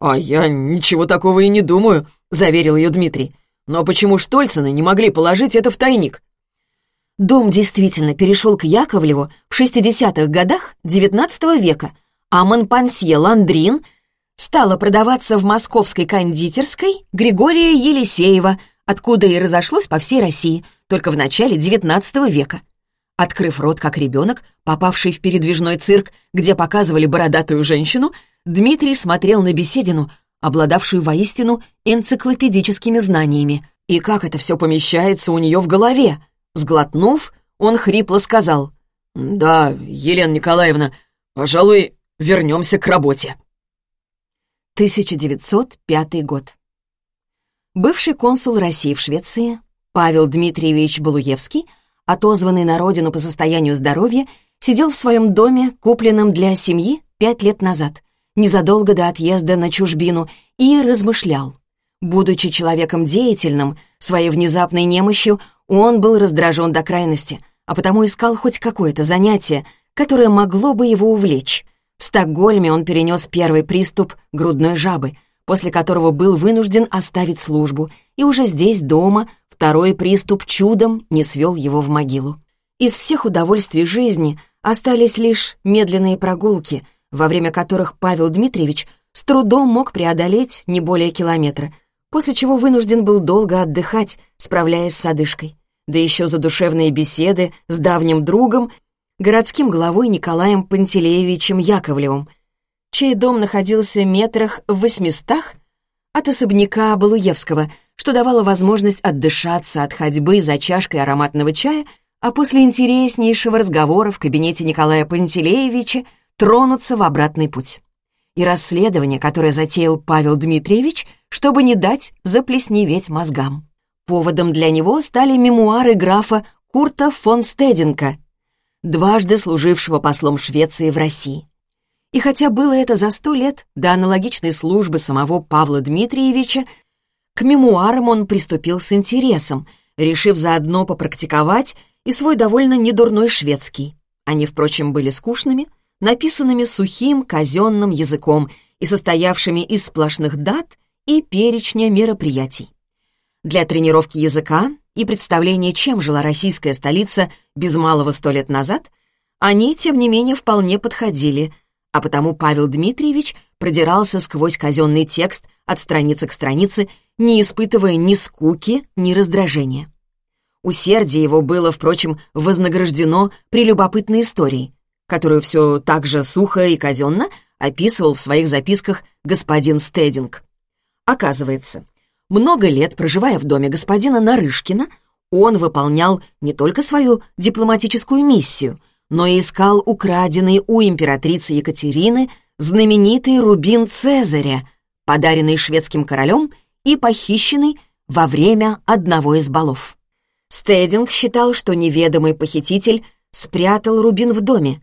«А я ничего такого и не думаю», — заверил ее Дмитрий. «Но почему Штольцины не могли положить это в тайник? Дом действительно перешел к Яковлеву в 60-х годах XIX века, а Монпансье Ландрин стала продаваться в московской кондитерской Григория Елисеева, откуда и разошлось по всей России, только в начале XIX века. Открыв рот как ребенок, попавший в передвижной цирк, где показывали бородатую женщину, Дмитрий смотрел на беседину, обладавшую воистину энциклопедическими знаниями. И как это все помещается у нее в голове? Сглотнув, он хрипло сказал. «Да, Елена Николаевна, пожалуй, вернемся к работе». 1905 год. Бывший консул России в Швеции Павел Дмитриевич Балуевский, отозванный на родину по состоянию здоровья, сидел в своем доме, купленном для семьи пять лет назад, незадолго до отъезда на чужбину, и размышлял. Будучи человеком деятельным, своей внезапной немощью он был раздражен до крайности, а потому искал хоть какое-то занятие, которое могло бы его увлечь. В Стокгольме он перенес первый приступ грудной жабы, после которого был вынужден оставить службу, и уже здесь, дома, второй приступ чудом не свел его в могилу. Из всех удовольствий жизни остались лишь медленные прогулки, во время которых Павел Дмитриевич с трудом мог преодолеть не более километра, после чего вынужден был долго отдыхать, справляясь с одышкой. Да еще задушевные беседы с давним другом, городским главой Николаем Пантелеевичем Яковлевым, чей дом находился метрах в восьмистах от особняка Балуевского, что давало возможность отдышаться от ходьбы за чашкой ароматного чая, а после интереснейшего разговора в кабинете Николая Пантелеевича тронуться в обратный путь и расследование, которое затеял Павел Дмитриевич, чтобы не дать заплесневеть мозгам. Поводом для него стали мемуары графа Курта фон Стединка, дважды служившего послом Швеции в России. И хотя было это за сто лет до аналогичной службы самого Павла Дмитриевича, к мемуарам он приступил с интересом, решив заодно попрактиковать и свой довольно недурной шведский. Они, впрочем, были скучными — написанными сухим казенным языком и состоявшими из сплошных дат и перечня мероприятий. Для тренировки языка и представления, чем жила российская столица без малого сто лет назад, они, тем не менее, вполне подходили, а потому Павел Дмитриевич продирался сквозь казенный текст от страницы к странице, не испытывая ни скуки, ни раздражения. Усердие его было, впрочем, вознаграждено при любопытной истории, которую все так же сухо и казенно описывал в своих записках господин Стединг. Оказывается, много лет проживая в доме господина Нарышкина, он выполнял не только свою дипломатическую миссию, но и искал украденный у императрицы Екатерины знаменитый рубин Цезаря, подаренный шведским королем и похищенный во время одного из балов. Стединг считал, что неведомый похититель спрятал рубин в доме,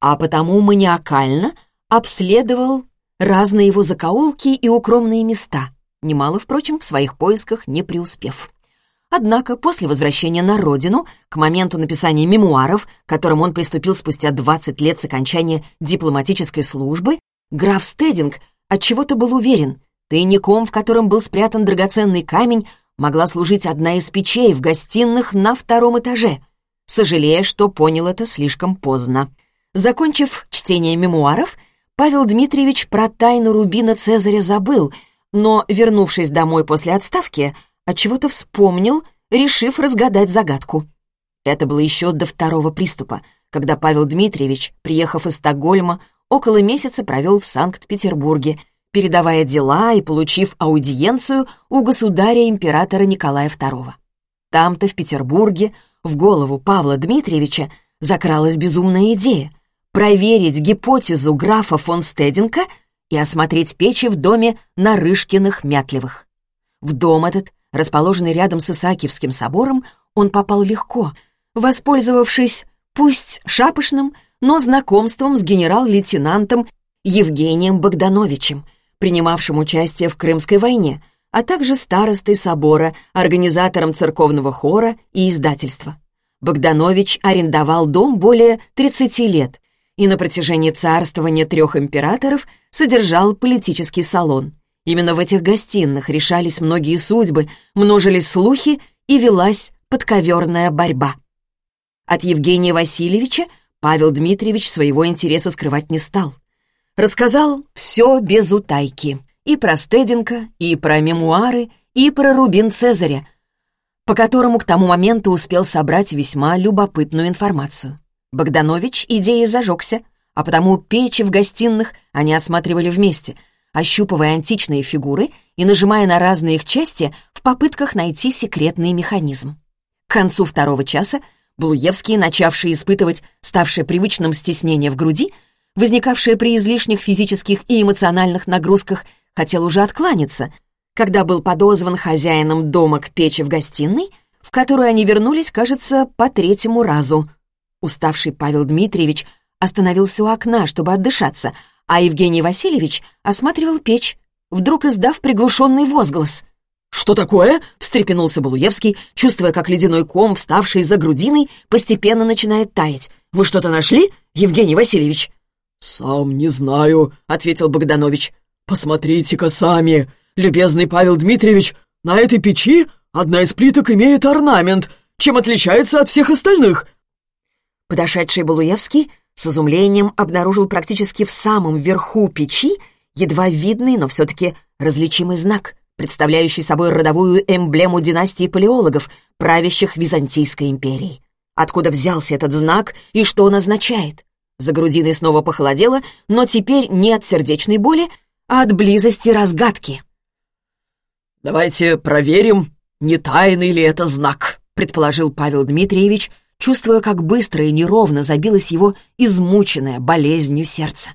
а потому маниакально обследовал разные его закоулки и укромные места, немало, впрочем, в своих поисках не преуспев. Однако после возвращения на родину, к моменту написания мемуаров, к которым он приступил спустя 20 лет с окончания дипломатической службы, граф Стединг отчего-то был уверен, тайником, в котором был спрятан драгоценный камень, могла служить одна из печей в гостиных на втором этаже, сожалея, что понял это слишком поздно. Закончив чтение мемуаров, Павел Дмитриевич про тайну Рубина Цезаря забыл, но, вернувшись домой после отставки, отчего-то вспомнил, решив разгадать загадку. Это было еще до второго приступа, когда Павел Дмитриевич, приехав из Стокгольма, около месяца провел в Санкт-Петербурге, передавая дела и получив аудиенцию у государя-императора Николая II. Там-то, в Петербурге, в голову Павла Дмитриевича закралась безумная идея проверить гипотезу графа фон Стединка и осмотреть печи в доме Нарышкиных-Мятлевых. В дом этот, расположенный рядом с Исаакиевским собором, он попал легко, воспользовавшись пусть шапошным, но знакомством с генерал-лейтенантом Евгением Богдановичем, принимавшим участие в Крымской войне, а также старостой собора, организатором церковного хора и издательства. Богданович арендовал дом более 30 лет и на протяжении царствования трех императоров содержал политический салон. Именно в этих гостиных решались многие судьбы, множились слухи и велась подковерная борьба. От Евгения Васильевича Павел Дмитриевич своего интереса скрывать не стал. Рассказал все без утайки. И про Стеденко, и про мемуары, и про Рубин Цезаря, по которому к тому моменту успел собрать весьма любопытную информацию. Богданович идеей зажегся, а потому печи в гостиных они осматривали вместе, ощупывая античные фигуры и нажимая на разные их части в попытках найти секретный механизм. К концу второго часа Блуевский, начавший испытывать ставшее привычным стеснение в груди, возникавшее при излишних физических и эмоциональных нагрузках, хотел уже откланяться, когда был подозван хозяином дома к печи в гостиной, в которую они вернулись, кажется, по третьему разу — Уставший Павел Дмитриевич остановился у окна, чтобы отдышаться, а Евгений Васильевич осматривал печь, вдруг издав приглушенный возглас. «Что такое?» — встрепенулся Балуевский, чувствуя, как ледяной ком, вставший за грудиной, постепенно начинает таять. «Вы что-то нашли, Евгений Васильевич?» «Сам не знаю», — ответил Богданович. «Посмотрите-ка сами, любезный Павел Дмитриевич, на этой печи одна из плиток имеет орнамент, чем отличается от всех остальных». Подошедший Балуевский с изумлением обнаружил практически в самом верху печи едва видный, но все-таки различимый знак, представляющий собой родовую эмблему династии палеологов, правящих Византийской империей. Откуда взялся этот знак и что он означает? За грудиной снова похолодело, но теперь не от сердечной боли, а от близости разгадки. «Давайте проверим, не тайный ли это знак», — предположил Павел Дмитриевич, чувствуя, как быстро и неровно забилось его измученное болезнью сердце.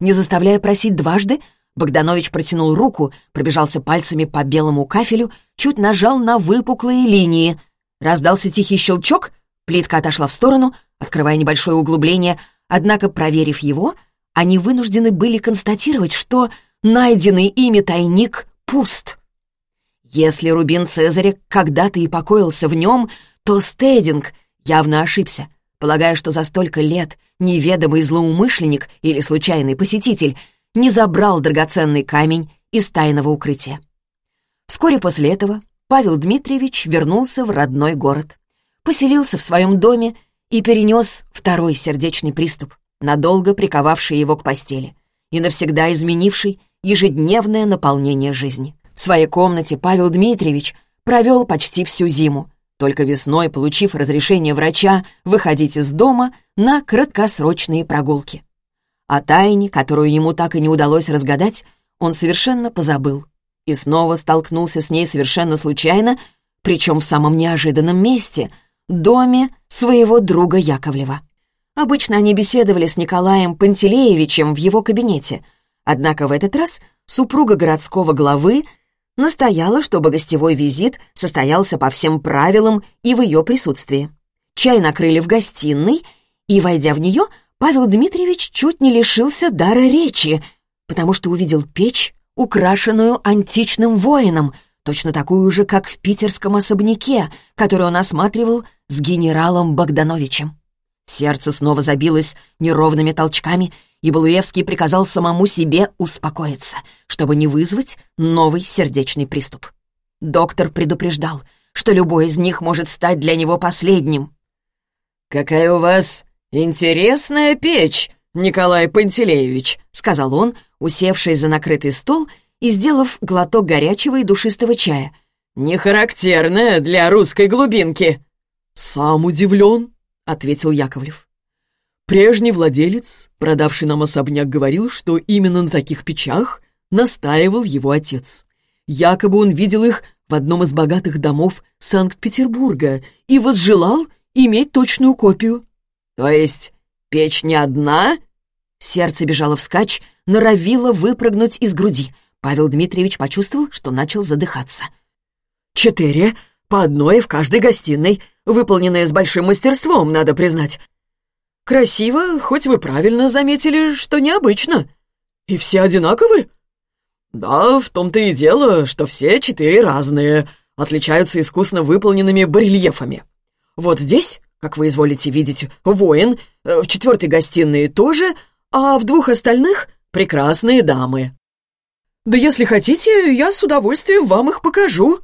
Не заставляя просить дважды, Богданович протянул руку, пробежался пальцами по белому кафелю, чуть нажал на выпуклые линии. Раздался тихий щелчок, плитка отошла в сторону, открывая небольшое углубление, однако, проверив его, они вынуждены были констатировать, что найденный ими тайник пуст. Если Рубин Цезаря когда-то и покоился в нем, то Стединг явно ошибся, полагая, что за столько лет неведомый злоумышленник или случайный посетитель не забрал драгоценный камень из тайного укрытия. Вскоре после этого Павел Дмитриевич вернулся в родной город, поселился в своем доме и перенес второй сердечный приступ, надолго приковавший его к постели и навсегда изменивший ежедневное наполнение жизни. В своей комнате Павел Дмитриевич провел почти всю зиму, только весной, получив разрешение врача выходить из дома на краткосрочные прогулки. О тайне, которую ему так и не удалось разгадать, он совершенно позабыл. И снова столкнулся с ней совершенно случайно, причем в самом неожиданном месте — доме своего друга Яковлева. Обычно они беседовали с Николаем Пантелеевичем в его кабинете, однако в этот раз супруга городского главы настояла, чтобы гостевой визит состоялся по всем правилам и в ее присутствии. Чай накрыли в гостиной, и, войдя в нее, Павел Дмитриевич чуть не лишился дара речи, потому что увидел печь, украшенную античным воином, точно такую же, как в питерском особняке, который он осматривал с генералом Богдановичем. Сердце снова забилось неровными толчками, и Балуевский приказал самому себе успокоиться, чтобы не вызвать новый сердечный приступ. Доктор предупреждал, что любой из них может стать для него последним. «Какая у вас «Интересная печь, Николай Пантелеевич», — сказал он, усевшись за накрытый стол и сделав глоток горячего и душистого чая. «Не характерная для русской глубинки». «Сам удивлен», — ответил Яковлев. Прежний владелец, продавший нам особняк, говорил, что именно на таких печах настаивал его отец. Якобы он видел их в одном из богатых домов Санкт-Петербурга и возжелал иметь точную копию. «То есть печь не одна?» Сердце бежало вскачь, норовило выпрыгнуть из груди. Павел Дмитриевич почувствовал, что начал задыхаться. «Четыре, по одной в каждой гостиной, выполненные с большим мастерством, надо признать. Красиво, хоть вы правильно заметили, что необычно. И все одинаковы?» «Да, в том-то и дело, что все четыре разные, отличаются искусно выполненными барельефами. Вот здесь как вы изволите видеть, воин, э, в четвертой гостиной тоже, а в двух остальных — прекрасные дамы. Да если хотите, я с удовольствием вам их покажу».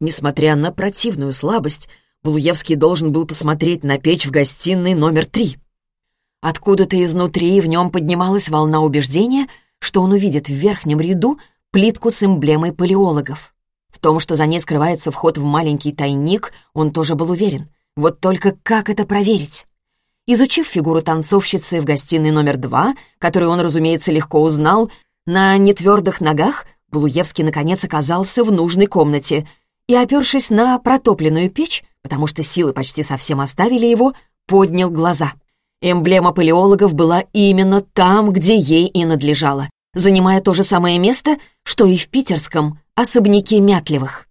Несмотря на противную слабость, Булуевский должен был посмотреть на печь в гостиной номер три. Откуда-то изнутри в нем поднималась волна убеждения, что он увидит в верхнем ряду плитку с эмблемой палеологов. В том, что за ней скрывается вход в маленький тайник, он тоже был уверен. Вот только как это проверить? Изучив фигуру танцовщицы в гостиной номер два, которую он, разумеется, легко узнал, на нетвердых ногах Булуевский наконец оказался в нужной комнате и, опершись на протопленную печь, потому что силы почти совсем оставили его, поднял глаза. Эмблема палеологов была именно там, где ей и надлежала, занимая то же самое место, что и в питерском особняке Мятлевых.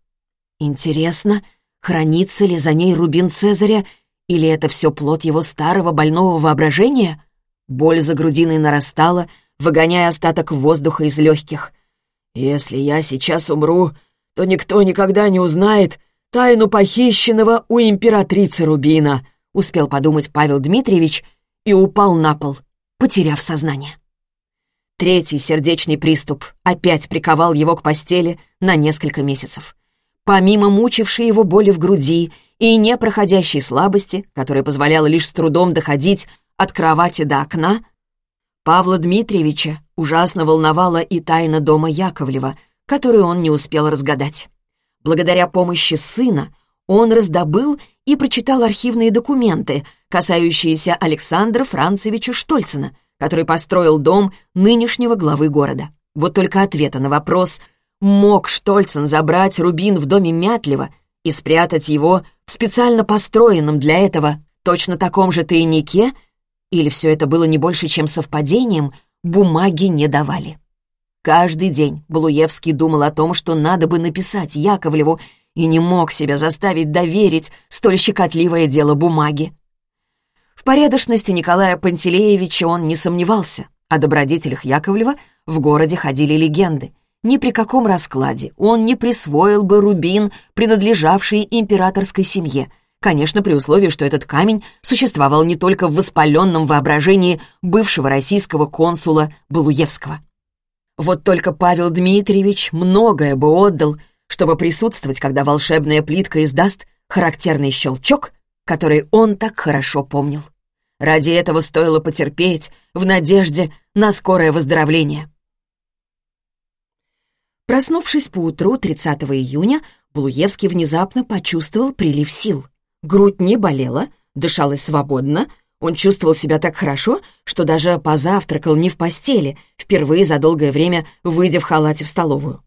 Интересно, Хранится ли за ней рубин Цезаря, или это все плод его старого больного воображения? Боль за грудиной нарастала, выгоняя остаток воздуха из легких. «Если я сейчас умру, то никто никогда не узнает тайну похищенного у императрицы Рубина», успел подумать Павел Дмитриевич и упал на пол, потеряв сознание. Третий сердечный приступ опять приковал его к постели на несколько месяцев. Помимо мучившей его боли в груди и непроходящей слабости, которая позволяла лишь с трудом доходить от кровати до окна, Павла Дмитриевича ужасно волновала и тайна дома Яковлева, которую он не успел разгадать. Благодаря помощи сына он раздобыл и прочитал архивные документы, касающиеся Александра Францевича Штольцена, который построил дом нынешнего главы города. Вот только ответа на вопрос, мог Штольцен забрать рубин в доме Мятлева и спрятать его в специально построенном для этого точно таком же тайнике, или все это было не больше, чем совпадением, бумаги не давали. Каждый день Блуевский думал о том, что надо бы написать Яковлеву, и не мог себя заставить доверить столь щекотливое дело бумаги. В порядочности Николая Пантелеевича он не сомневался. О добродетелях Яковлева в городе ходили легенды. Ни при каком раскладе он не присвоил бы рубин, принадлежавший императорской семье, конечно, при условии, что этот камень существовал не только в воспаленном воображении бывшего российского консула Балуевского. Вот только Павел Дмитриевич многое бы отдал, чтобы присутствовать, когда волшебная плитка издаст характерный щелчок, который он так хорошо помнил. Ради этого стоило потерпеть в надежде на скорое выздоровление. Проснувшись поутру 30 июня, Блуевский внезапно почувствовал прилив сил. Грудь не болела, дышалось свободно, он чувствовал себя так хорошо, что даже позавтракал не в постели, впервые за долгое время выйдя в халате в столовую.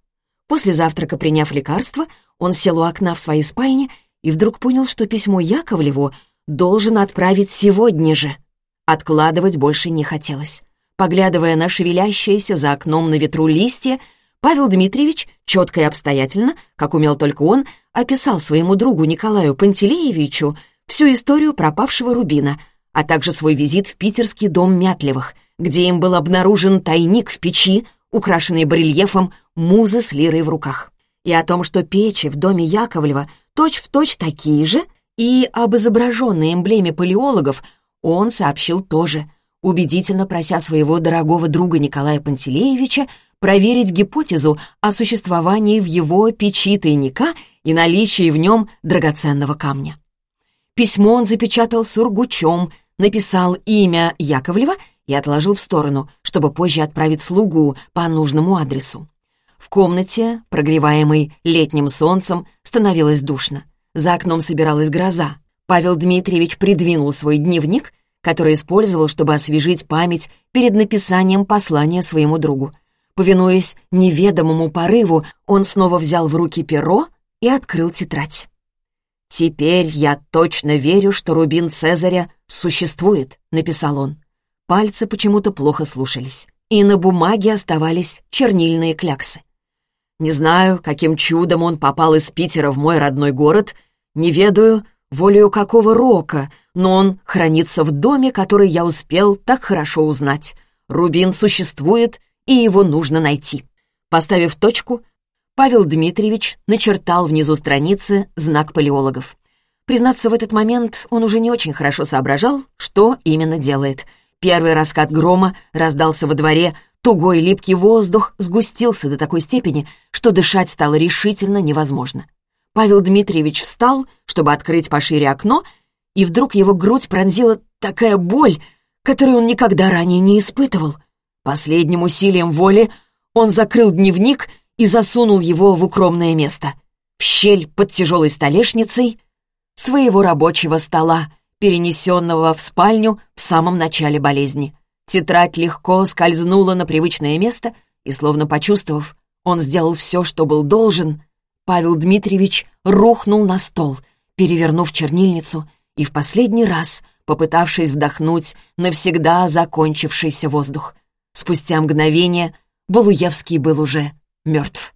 После завтрака, приняв лекарство, он сел у окна в своей спальне и вдруг понял, что письмо Яковлеву должен отправить сегодня же. Откладывать больше не хотелось. Поглядывая на шевелящиеся за окном на ветру листья, Павел Дмитриевич четко и обстоятельно, как умел только он, описал своему другу Николаю Пантелеевичу всю историю пропавшего Рубина, а также свой визит в питерский дом Мятлевых, где им был обнаружен тайник в печи, украшенный барельефом музы с лирой в руках. И о том, что печи в доме Яковлева точь-в-точь точь такие же, и об изображенной эмблеме палеологов он сообщил тоже, убедительно прося своего дорогого друга Николая Пантелеевича проверить гипотезу о существовании в его печи тайника и наличии в нем драгоценного камня. Письмо он запечатал сургучом, написал имя Яковлева и отложил в сторону, чтобы позже отправить слугу по нужному адресу. В комнате, прогреваемой летним солнцем, становилось душно. За окном собиралась гроза. Павел Дмитриевич придвинул свой дневник, который использовал, чтобы освежить память перед написанием послания своему другу. Повинуясь неведомому порыву, он снова взял в руки перо и открыл тетрадь. «Теперь я точно верю, что рубин Цезаря существует», — написал он. Пальцы почему-то плохо слушались, и на бумаге оставались чернильные кляксы. Не знаю, каким чудом он попал из Питера в мой родной город не ведаю, волею какого рока, но он хранится в доме, который я успел так хорошо узнать. Рубин существует, и его нужно найти. Поставив точку, Павел Дмитриевич начертал внизу страницы знак палеологов. Признаться, в этот момент он уже не очень хорошо соображал, что именно делает. Первый раскат грома раздался во дворе, тугой липкий воздух сгустился до такой степени, что дышать стало решительно невозможно. Павел Дмитриевич встал, чтобы открыть пошире окно, и вдруг его грудь пронзила такая боль, которую он никогда ранее не испытывал. Последним усилием воли он закрыл дневник и засунул его в укромное место, в щель под тяжелой столешницей своего рабочего стола, перенесенного в спальню в самом начале болезни. Тетрадь легко скользнула на привычное место, и, словно почувствовав, он сделал все, что был должен, Павел Дмитриевич рухнул на стол, перевернув чернильницу и в последний раз попытавшись вдохнуть навсегда закончившийся воздух. Спустя мгновение Балуевский был уже мертв.